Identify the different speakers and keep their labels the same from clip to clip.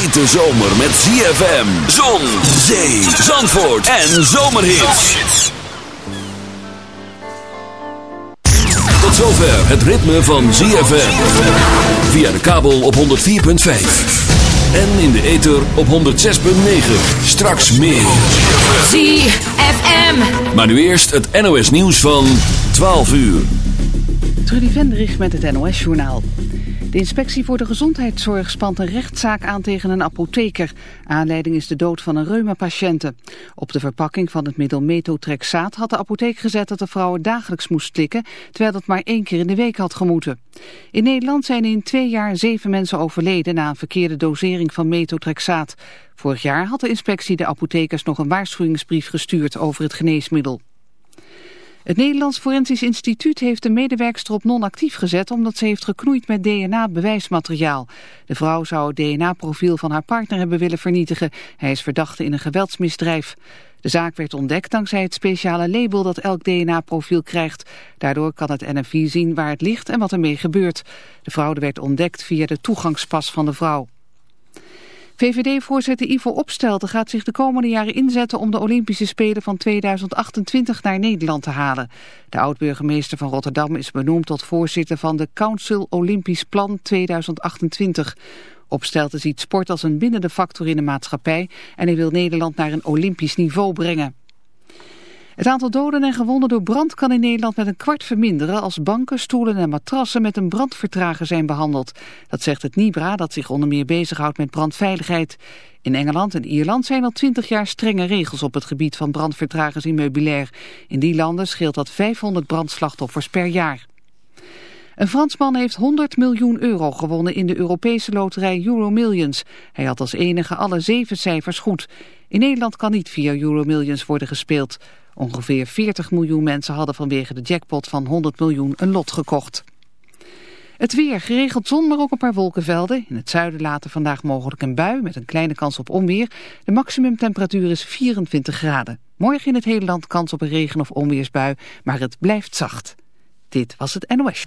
Speaker 1: hete zomer met ZFM, zon, zee, zandvoort en zomerhits. Tot zover het ritme van ZFM. Via de kabel op 104.5. En in de ether op 106.9. Straks meer.
Speaker 2: ZFM.
Speaker 1: Maar nu eerst het NOS nieuws van 12 uur.
Speaker 3: Trudy Vendrich met het NOS-journaal. De inspectie voor de gezondheidszorg spant een rechtszaak aan tegen een apotheker. Aanleiding is de dood van een reumapatiënte. Op de verpakking van het middel metotrexaat had de apotheek gezet dat de vrouw dagelijks moest slikken, terwijl dat maar één keer in de week had gemoeten. In Nederland zijn in twee jaar zeven mensen overleden na een verkeerde dosering van metotrexaat. Vorig jaar had de inspectie de apothekers nog een waarschuwingsbrief gestuurd over het geneesmiddel. Het Nederlands Forensisch Instituut heeft de medewerkster op non-actief gezet omdat ze heeft geknoeid met DNA-bewijsmateriaal. De vrouw zou het DNA-profiel van haar partner hebben willen vernietigen. Hij is verdachte in een geweldsmisdrijf. De zaak werd ontdekt dankzij het speciale label dat elk DNA-profiel krijgt. Daardoor kan het NFI zien waar het ligt en wat ermee gebeurt. De fraude werd ontdekt via de toegangspas van de vrouw. VVD-voorzitter Ivo Opstelten gaat zich de komende jaren inzetten om de Olympische Spelen van 2028 naar Nederland te halen. De oud-burgemeester van Rotterdam is benoemd tot voorzitter van de Council Olympisch Plan 2028. Opstelten ziet sport als een bindende factor in de maatschappij en hij wil Nederland naar een Olympisch niveau brengen. Het aantal doden en gewonden door brand kan in Nederland met een kwart verminderen als banken, stoelen en matrassen met een brandvertrager zijn behandeld. Dat zegt het NIBRA dat zich onder meer bezighoudt met brandveiligheid. In Engeland en Ierland zijn al twintig jaar strenge regels op het gebied van brandvertragers in meubilair. In die landen scheelt dat 500 brandslachtoffers per jaar. Een Fransman heeft 100 miljoen euro gewonnen in de Europese loterij Euromillions. Hij had als enige alle zeven cijfers goed. In Nederland kan niet via Euromillions worden gespeeld. Ongeveer 40 miljoen mensen hadden vanwege de jackpot van 100 miljoen een lot gekocht. Het weer, geregeld zon, maar ook een paar wolkenvelden. In het zuiden later vandaag mogelijk een bui met een kleine kans op onweer. De maximumtemperatuur is 24 graden. Morgen in het hele land kans op een regen- of onweersbui, maar het blijft zacht. Dit was het NOS.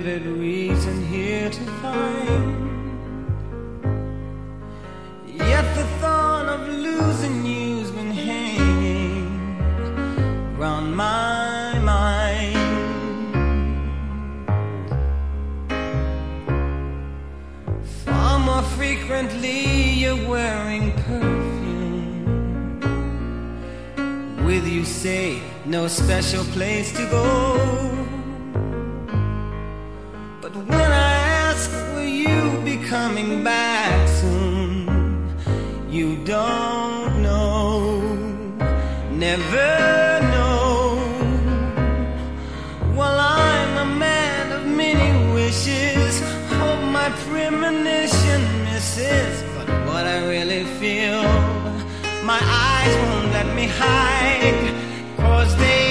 Speaker 4: Vivid reason here to find. Yet the thought of losing you's been hanging round my mind. Far more frequently you're wearing perfume. With you say no special place to go. When I ask, will you be coming back soon? You don't know, never know. Well, I'm a man of many wishes. Hope my premonition misses. But what I really feel, my eyes won't let me hide. Cause they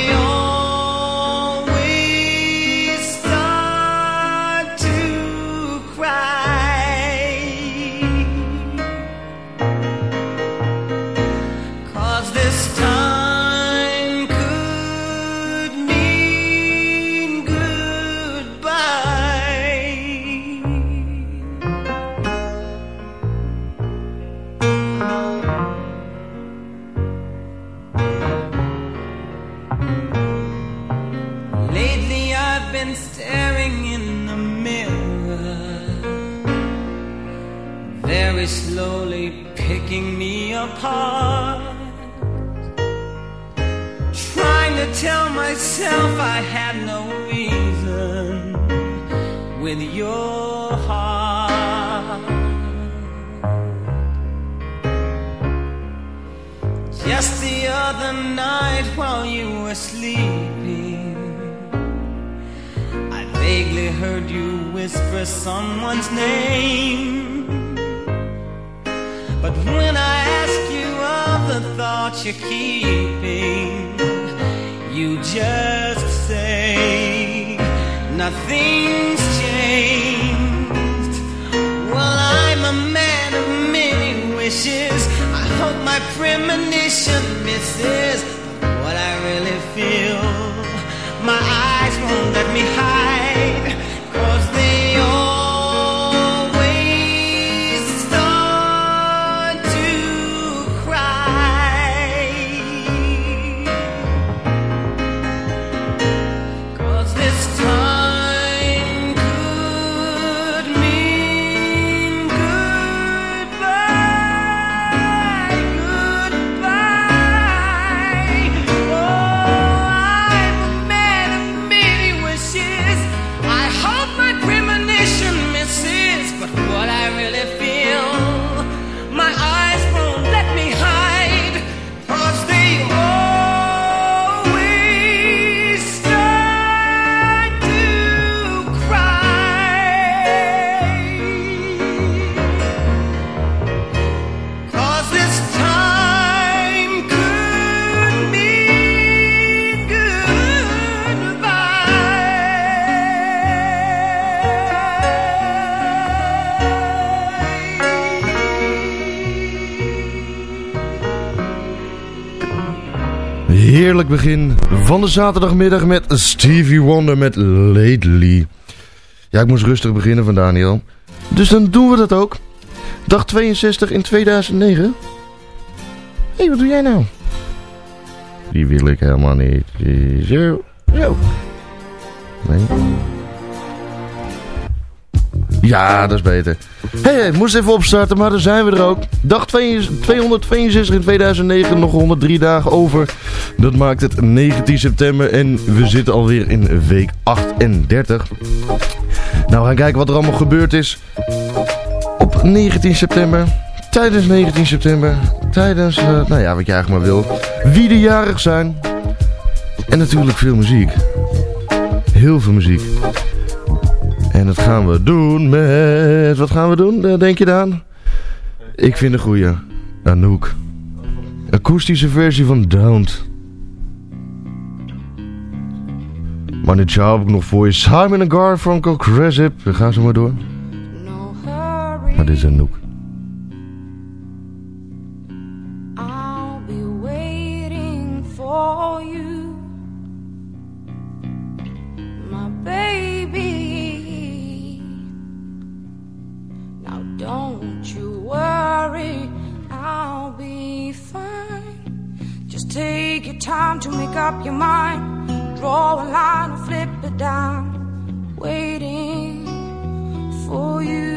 Speaker 5: Heerlijk begin van de zaterdagmiddag met Stevie Wonder met Lately. Ja, ik moest rustig beginnen van Daniel. Dus dan doen we dat ook. Dag 62 in 2009. Hé, hey, wat doe jij nou? Die wil ik helemaal niet. Zo, zo. Nee. Ja, dat is beter. Hé, hey, moest even opstarten, maar daar zijn we er ook. Dag 262 in 2009, nog 103 dagen over. Dat maakt het 19 september en we zitten alweer in week 38. Nou, we gaan kijken wat er allemaal gebeurd is op 19 september. Tijdens 19 september. Tijdens, uh, nou ja, wat je eigenlijk maar wil. Wie de jarig zijn. En natuurlijk veel muziek. Heel veel muziek. En dat gaan we doen met... Wat gaan we doen, denk je dan? Ik vind een goeie. Anouk. Akoestische versie van Don't. Maar dit jaar heb ik nog voor je Simon Garfunkel, Cresip. We gaan zo maar door. Maar dit is Anouk.
Speaker 6: To make up your mind. Draw a line and flip it down. Waiting for you.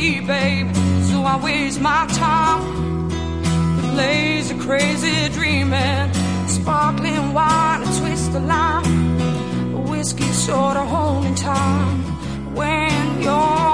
Speaker 6: Babe. So i waste my time lazy crazy dreaming sparkling wine and twist the lime whiskey of holding time when you're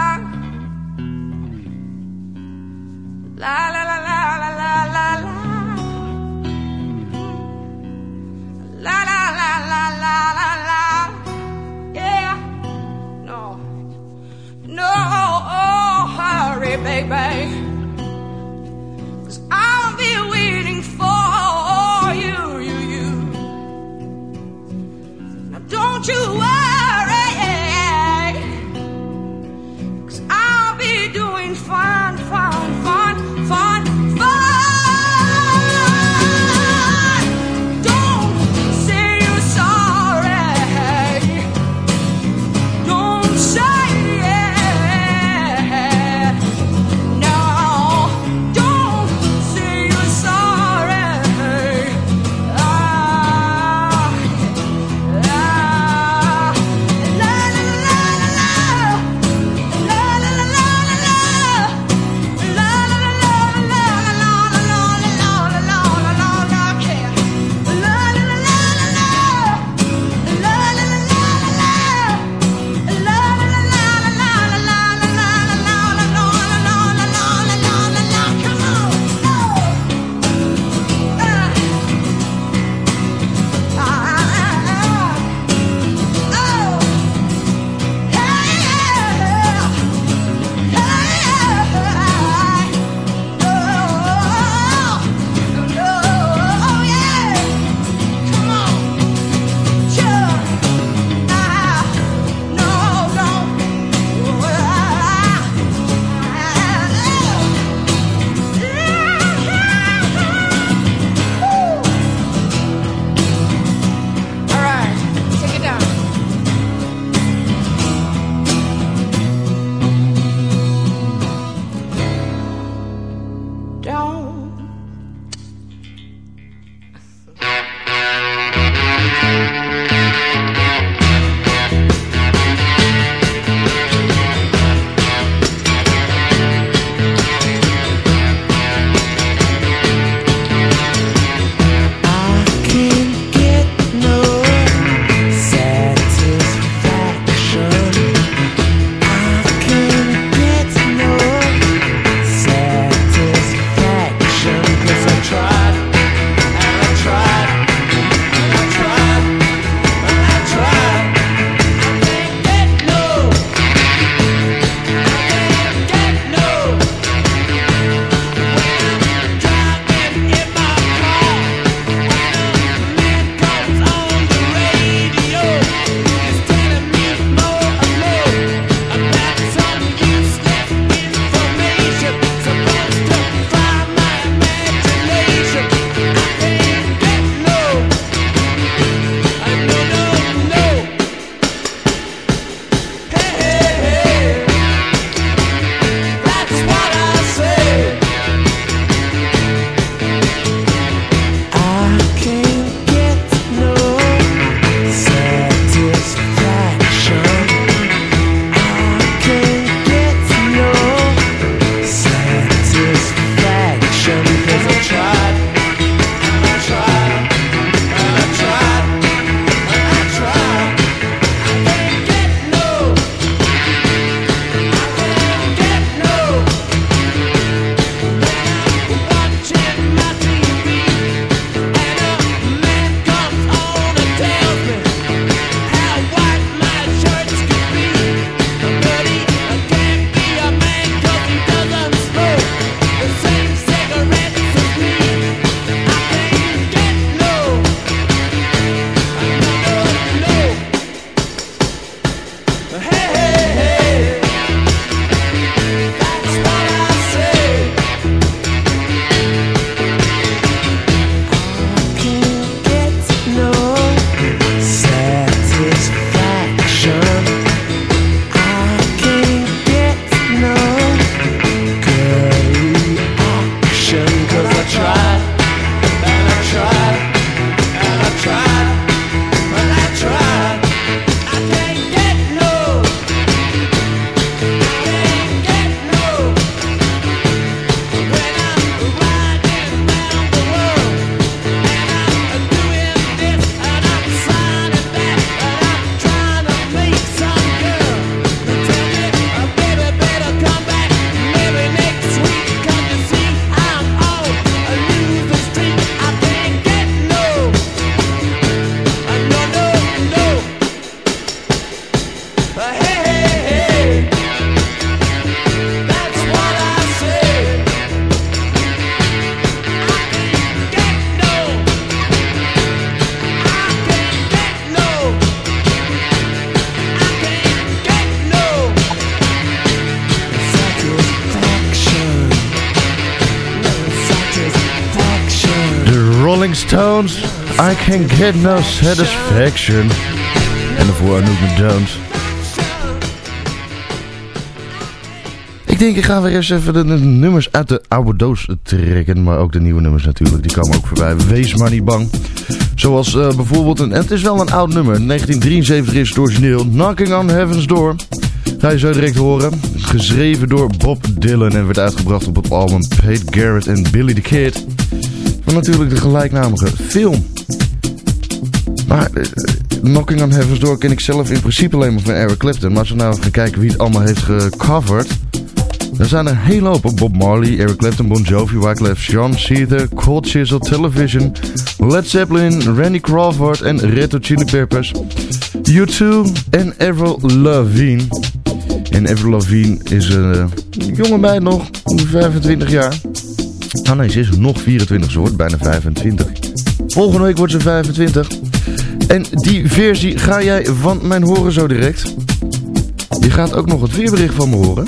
Speaker 5: Stones, I can get no satisfaction. En daarvoor Anouk Jones. Ik denk, ik ga weer eens even de, nummers uit de oude doos trekken. Maar ook de nieuwe nummers natuurlijk, die komen ook voorbij. Wees maar niet bang. Zoals uh, bijvoorbeeld, een, het is wel een oud nummer. 1973 is het origineel. Knocking on Heaven's Door. Ga je zo direct horen. Geschreven door Bob Dylan en werd uitgebracht op het album Pete Garrett en Billy the Kid natuurlijk de gelijknamige film. Maar uh, Knocking on Heaven's Door ken ik zelf in principe alleen maar van Eric Clapton. Maar als we nou gaan kijken wie het allemaal heeft gecoverd... Dan zijn er heel hoop. Bob Marley, Eric Clapton, Bon Jovi, Wyclef Jean, Cedar, Cold Chisel, Television, Led Zeppelin, Randy Crawford en Red Hot Chili Peppers. U2 en Avril Lavigne. En Avril Lavigne is een uh, jonge meid nog, 25 jaar. Ah nee, ze is nog 24, ze wordt bijna 25. Volgende week wordt ze 25. En die versie ga jij van mijn horen zo direct. Je gaat ook nog het weerbericht van me horen.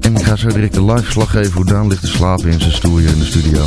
Speaker 5: En ik ga zo direct de live slag geven hoe Daan ligt te slapen in zijn stoel hier in de studio.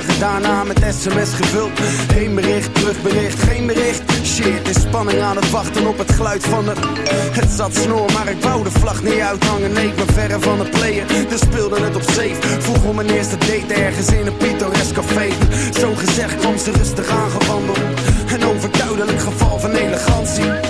Speaker 7: Dagen daarna met sms gevuld. Heen bericht, terugbericht, geen bericht. Shit, is spanning aan het wachten op het geluid van het. Het zat snor, maar ik wou de vlag niet uithangen. Nee, ik verre van het playen, dus speelde het op safe. Vroeg om mijn eerste date ergens in een pittoresk café. Zo gezegd kwam ze rustig aangewandeld. Een overduidelijk geval van elegantie.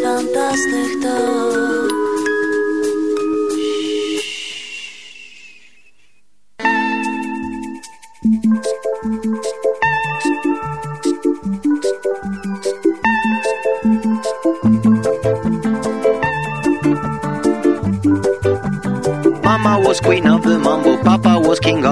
Speaker 7: Is
Speaker 8: fantastisch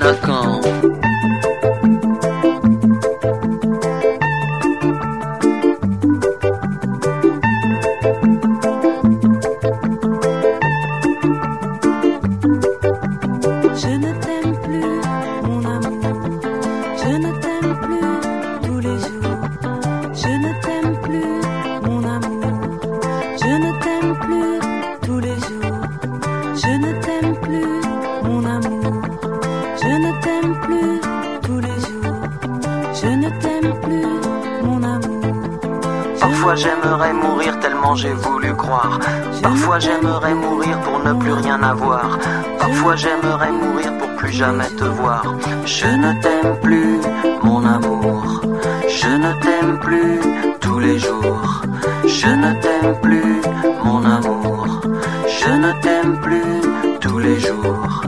Speaker 9: When I. j'aimerais mourir tellement j'ai voulu croire. Parfois j'aimerais mourir pour ne plus rien avoir. Parfois j'aimerais mourir pour plus jamais te voir. Je ne t'aime plus, mon amour. Je ne t'aime plus tous les jours. Je ne t'aime plus, mon amour. Je ne t'aime plus tous les jours.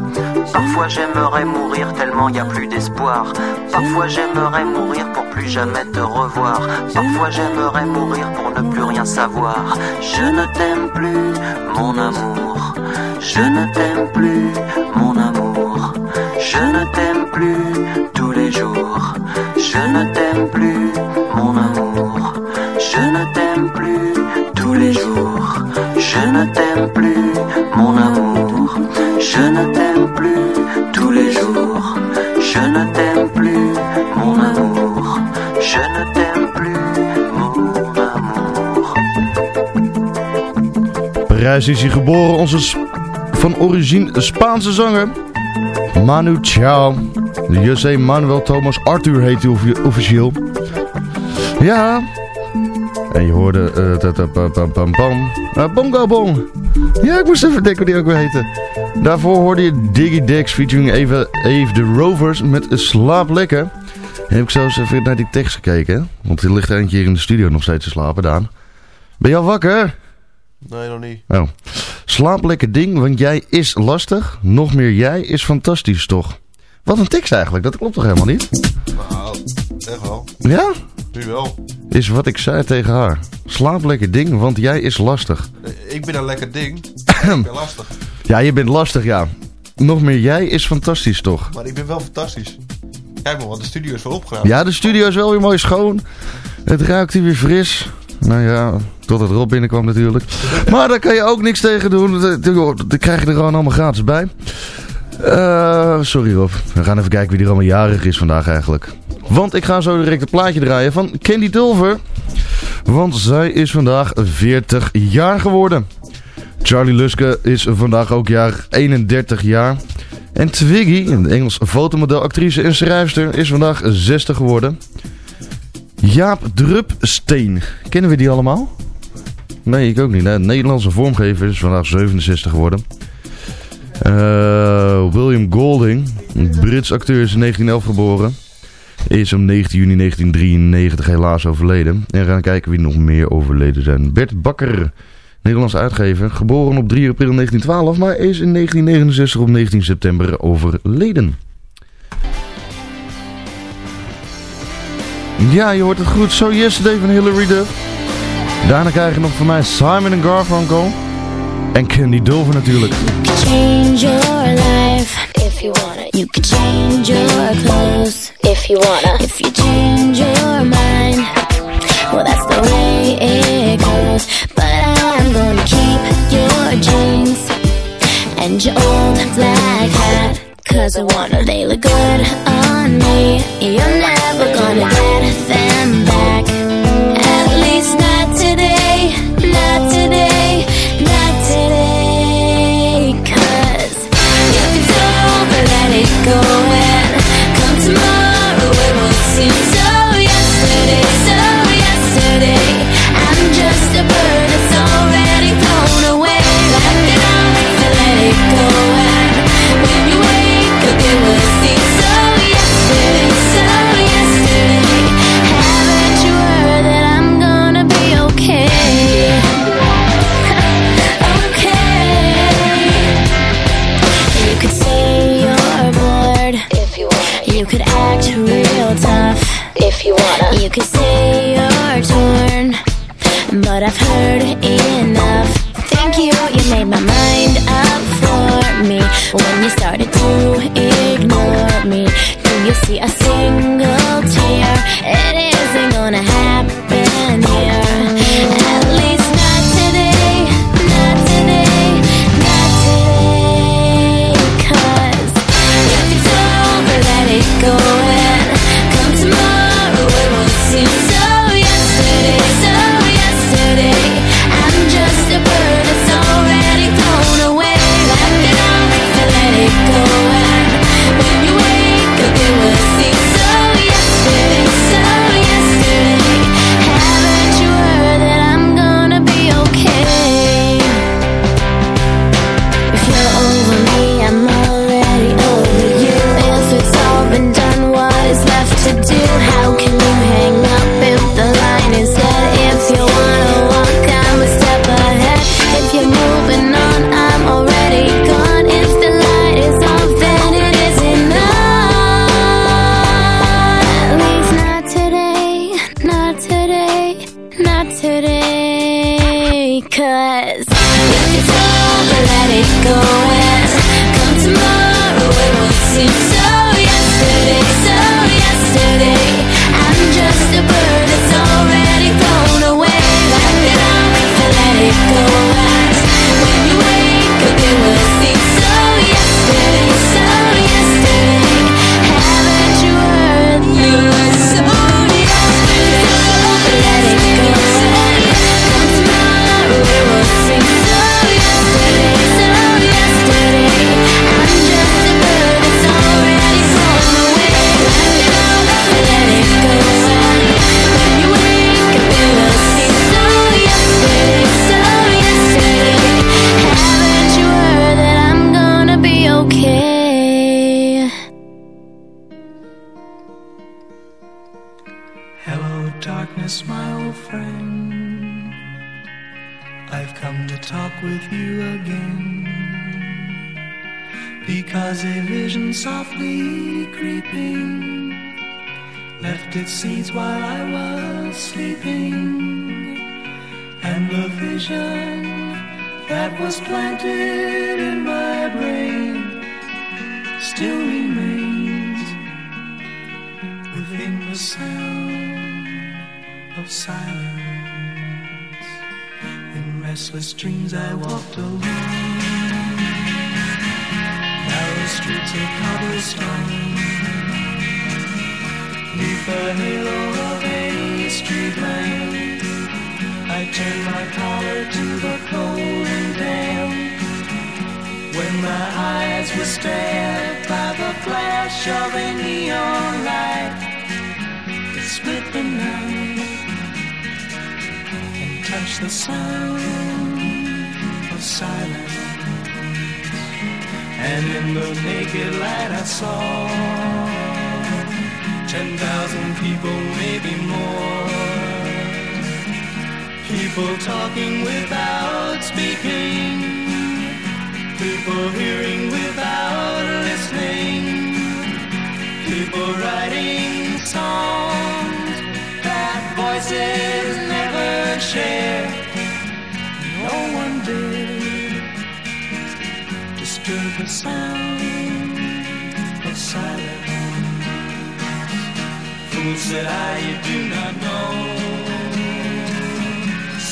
Speaker 9: Parfois j'aimerais mourir tellement y a plus d'espoir. Parfois j'aimerais mourir pour plus jamais te revoir. Parfois j'aimerais mourir ne plus rien savoir. Je ne t'aime plus, mon amour. Je ne t'aime plus, mon amour. Je ne t'aime plus tous les jours. Je ne t'aime plus, mon amour. Je ne t'aime plus tous les jours. Je ne t'aime plus, mon amour. Je ne t'aime plus tous les jours. Je ne t'aime plus, mon amour. Je ne t'aime plus,
Speaker 5: Parijs is hier geboren, onze van origine Spaanse zanger. Manu Chao. De José Manuel Thomas Arthur heet hij offi- officieel. Ja. En je hoorde... eh, ta- ta- pa- pam pam pam. Ah, Bongo Bong. Ja, ik moest even denken hoe die ook weer heette. Daarvoor hoorde je Diggy Dex featuring Eva, Eve the Rovers met Slaap Lekker. En heb ik zelfs even naar die tekst gekeken. Want er ligt eentje hier in de studio nog steeds te slapen, Daan. Ben je al wakker?
Speaker 10: Nee, nog niet.
Speaker 5: Oh. Slaap lekker ding, want jij is lastig. Nog meer jij is fantastisch, toch? Wat een tekst eigenlijk, dat klopt toch helemaal niet?
Speaker 10: Nou, echt wel.
Speaker 5: Ja?
Speaker 10: Nu wel.
Speaker 5: Is wat ik zei tegen haar. Slaap lekker ding, want jij is lastig.
Speaker 10: Eh, Ik ben een lekker ding. ik ben lastig.
Speaker 5: Ja, je bent lastig, ja. Nog meer jij is fantastisch, toch?
Speaker 10: Maar ik ben wel fantastisch. Kijk maar, want de studio is wel opgeruimd.
Speaker 5: Ja, de studio is wel weer mooi schoon. Het ruikt hier weer fris. Nou ja, tot het Rob binnenkwam natuurlijk. Maar daar kan je ook niks tegen doen. Dat krijg je er gewoon allemaal gratis bij. Eh, sorry Rob. We gaan even kijken wie er allemaal jarig is vandaag eigenlijk. Want ik ga zo direct het plaatje draaien van Candy Dulver. Want zij is vandaag 40 jaar geworden. Charlie Luske is vandaag ook jarig 31 jaar. En Twiggy, een Engels fotomodel, actrice en schrijfster, is vandaag 60 geworden. Jaap Drupsteen. Kennen we die allemaal? Nee, ik ook niet. Nederlandse vormgever is vandaag 67 geworden. Eh, William Golding, een Brits acteur, is in 1911 geboren. Is op 19 juni 1993 helaas overleden. En we gaan kijken wie nog meer overleden zijn. Bert Bakker, Nederlandse uitgever. Geboren op 3 april 1912, maar is in 1969 op 19 september overleden. Ja, je hoort het goed. So Yesterday van Hilary Duff. Daarna krijg je nog van mij Simon en Garfunkel. En Candy Dulver natuurlijk.
Speaker 11: You change your life if you wanna. You can change your clothes if you wanna. If you change your mind. Well, that's the way it goes. But I'm gonna keep your jeans. And your old black hat. Cause I wanna, they look good on me. You're never gonna get them back. my
Speaker 12: collar to the cold and damp. When my eyes were stared by the flash of a neon light that split the night and touched the sound of silence. And in the naked light I saw ten thousand people, maybe more. People talking without speaking. People hearing without listening. People writing songs that voices never share. No one did disturb the sound of silence. Fool said I, do not know.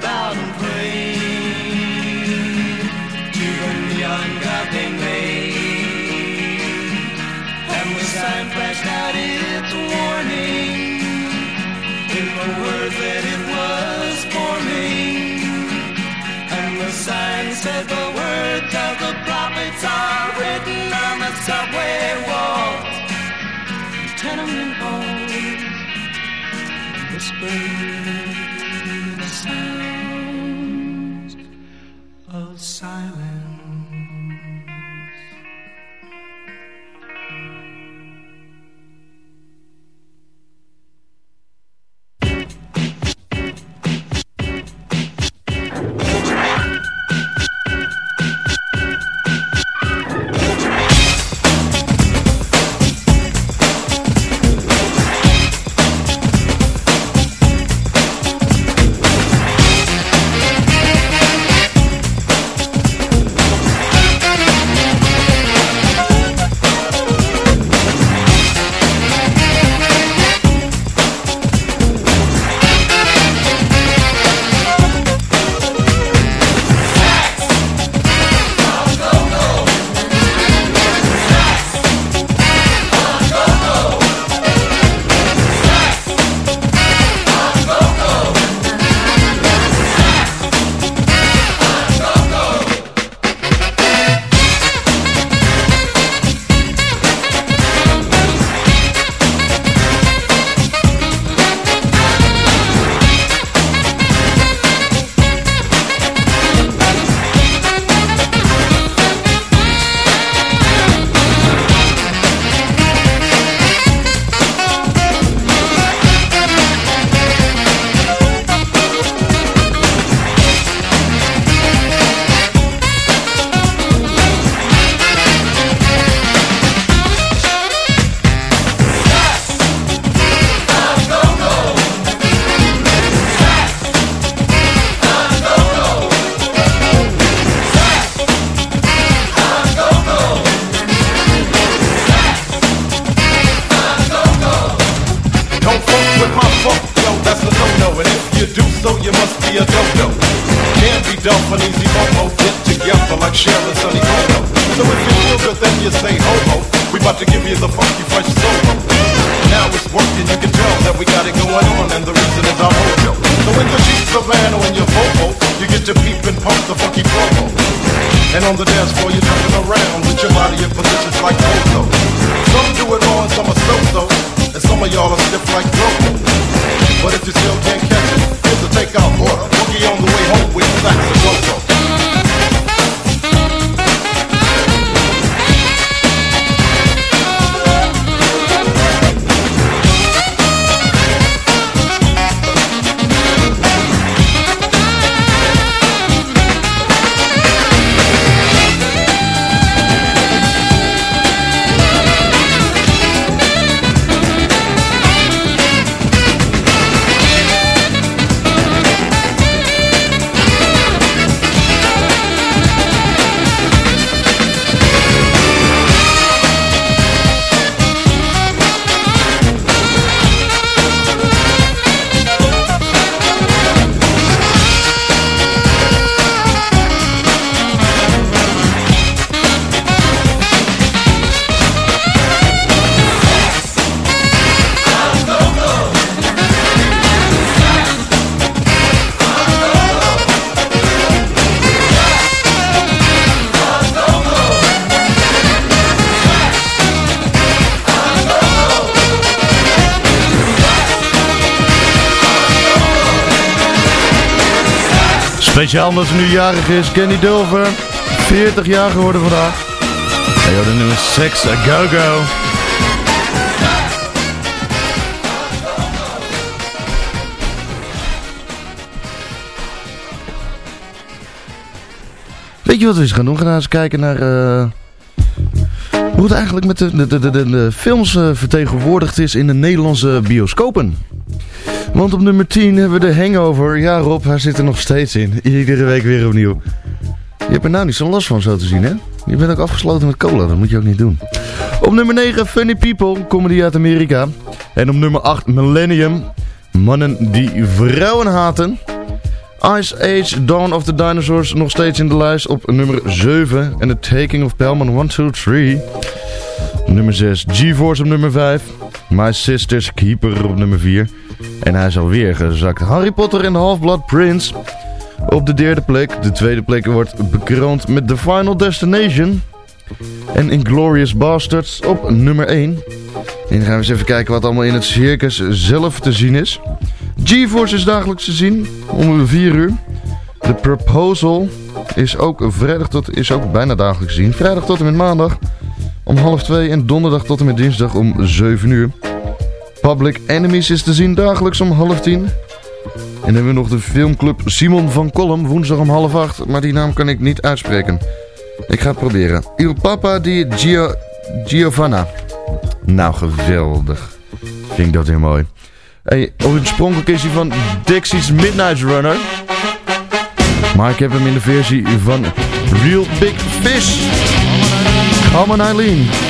Speaker 12: bowed and prayed to the they made. And the sign flashed out its warning in the words that it was forming. And the sign said the words of the prophets are written on the subway walls, tenement halls, whispered the
Speaker 5: Speciaal omdat ze nu jarig is, Kenny Dulver. 40 jaar geworden vandaag. En joh, de nummer Sex a Go Go. Weet je wat we eens gaan doen? We gaan eens kijken naar... eh, hoe het eigenlijk met de, de, de, de, de films eh, vertegenwoordigd is in de Nederlandse bioscopen. Want op nummer 10 hebben we de Hangover. Ja Rob, hij zit er nog steeds in. Iedere week weer opnieuw. Je hebt er nou niet zo'n last van zo te zien hè? Je bent ook afgesloten met cola, dat moet je ook niet doen. Op nummer 9 Funny People, comedy uit Amerika. En op nummer 8 Millennium, mannen die vrouwen haten. Ice Age, Dawn of the Dinosaurs nog steeds in de lijst op nummer 7. En The Taking of Pelman 1, 2, 3. Nummer 6, GeForce op nummer 5. My Sister's Keeper op nummer 4. En hij is alweer gezakt. Harry Potter en Half-Blood Prince op de derde plek. De tweede plek wordt bekroond met The Final Destination. En Inglorious Bastards op nummer 1. En dan gaan we eens even kijken wat allemaal in het circus zelf te zien is. GeForce is dagelijks te zien om 4 uur. The Proposal is ook vrijdag tot is ook bijna dagelijks te zien. Vrijdag tot en met maandag om half 2 en donderdag tot en met dinsdag om 7 uur. Public Enemies is te zien dagelijks om half 10. En dan hebben we nog de filmclub Simon van Kolm woensdag om half 8. Maar die naam kan ik niet uitspreken. Ik ga het proberen. Il Papa di Gio Giovanna. Nou, geweldig. Vind ik dat heel mooi. Hey, oorspronkelijk is hij van Dixie's Midnight Runner. Maar ik heb hem in de versie van Real Big Fish. Come on, Eileen.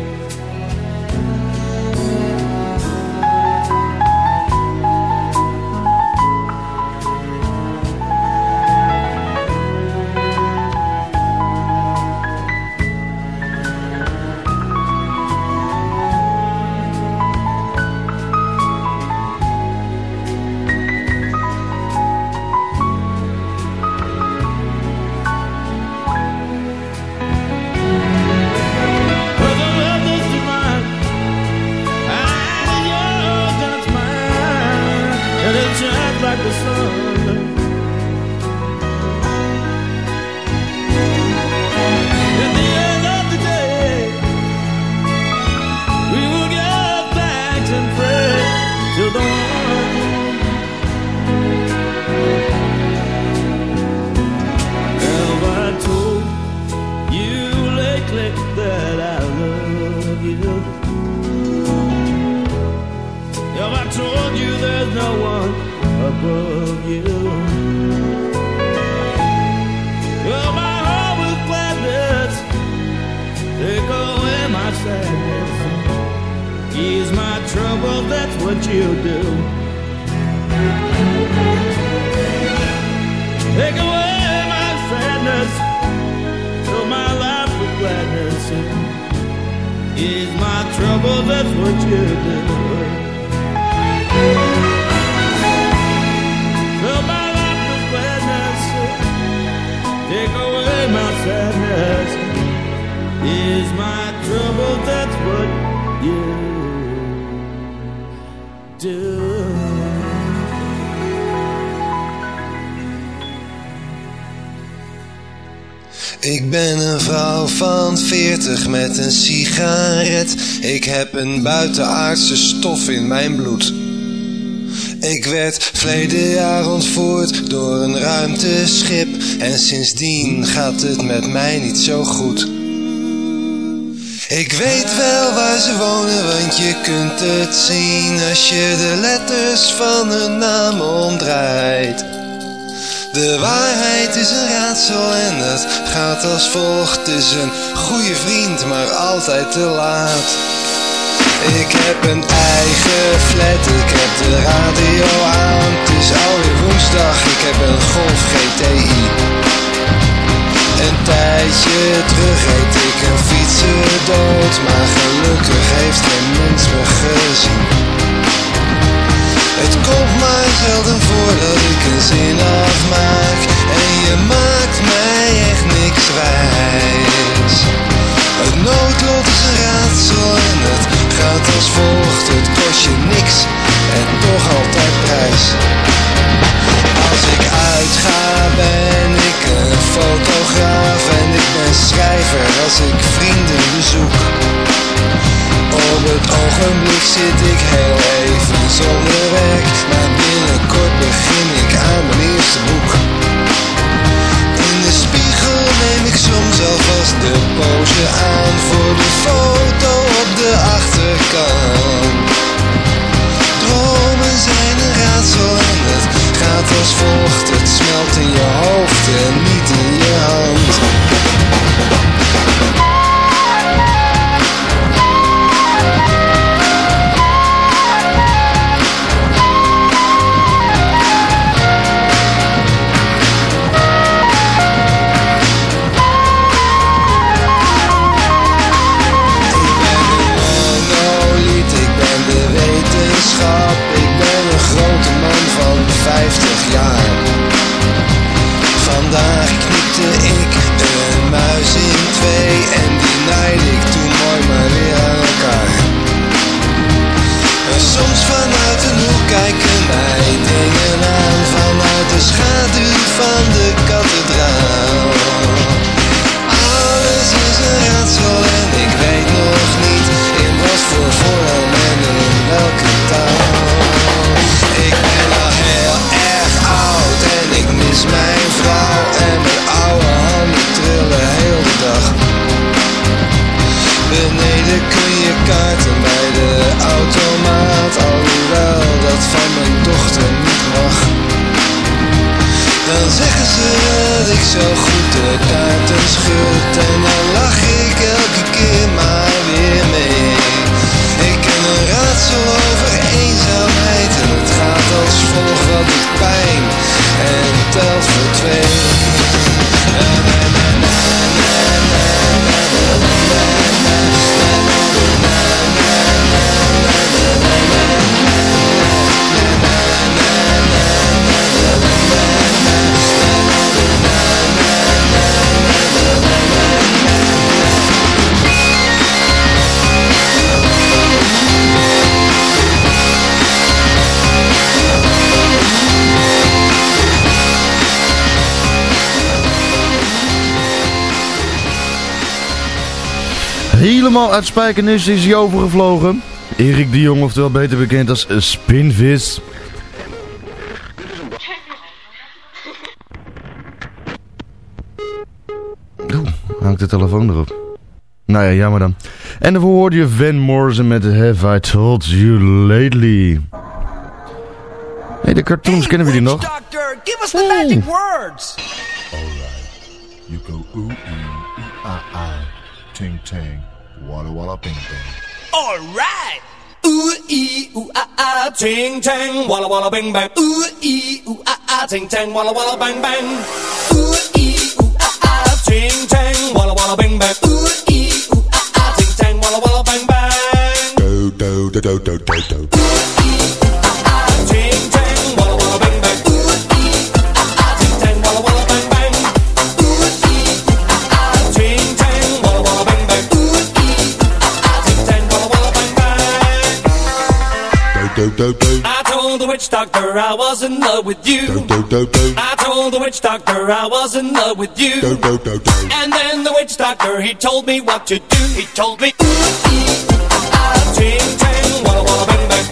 Speaker 13: Ben een vrouw van 40 met een sigaret. Ik heb een buitenaardse stof in mijn bloed. Ik werd verleden jaar ontvoerd door een ruimteschip. En sindsdien gaat het met mij niet zo goed. Ik weet wel waar ze wonen, want je kunt het zien als je de letters van hun naam omdraait. De waarheid is een raadsel en het gaat als volgt. Is een goede vriend, maar altijd te laat. Ik heb een eigen flat, ik heb de radio aan. Het is alweer woensdag, ik heb een Golf GTI. Een tijdje terug reed ik een fietser dood, maar gelukkig heeft geen mens me gezien. Het komt maar zelden voor dat ik een zin afmaak. En je maakt mij echt niks wijs het noodlot is een raadsel en het gaat als volgt. Het kost je niks en toch altijd prijs. Als ik uitga ben ik een fotograaf en ik ben schrijver als ik vrienden bezoek. Op het ogenblik zit ik heel even zonder werk, maar binnenkort begin ik aan mijn eerste boek. In de spiegel neem ik soms alvast de poot
Speaker 5: Helemaal uit Spijkenis is hij overgevlogen. Erik de Jong, oftewel beter bekend als Spinvis. Oeh, hangt de telefoon erop. Nou ja, jammer dan. En daarvoor hoorde je Van Morrison met Have I Told You Lately. hey, de cartoons kennen we die nog?
Speaker 14: Doctor, give us the magic words.
Speaker 15: You go ooh ooh, ooh ah ah, ting ting, walla walla bing bing.
Speaker 14: All right. Ooh ee ooh ah ah, ting tang, walla walla bang bang. Ooh ee ooh ah ah, ting tang, walla walla bang bang. Ooh ee ooh ah ah, ting tang, walla walla bang bang. Ooh ee ooh ah ah, ting tang, walla walla bang bang.
Speaker 15: Do do do do do do do.
Speaker 14: Ting I told the witch doctor I was in love with you. I told the witch doctor I was in love with you. And then the witch doctor he told me what to do. He told me, ooh, ee, ah, ah, ting tang,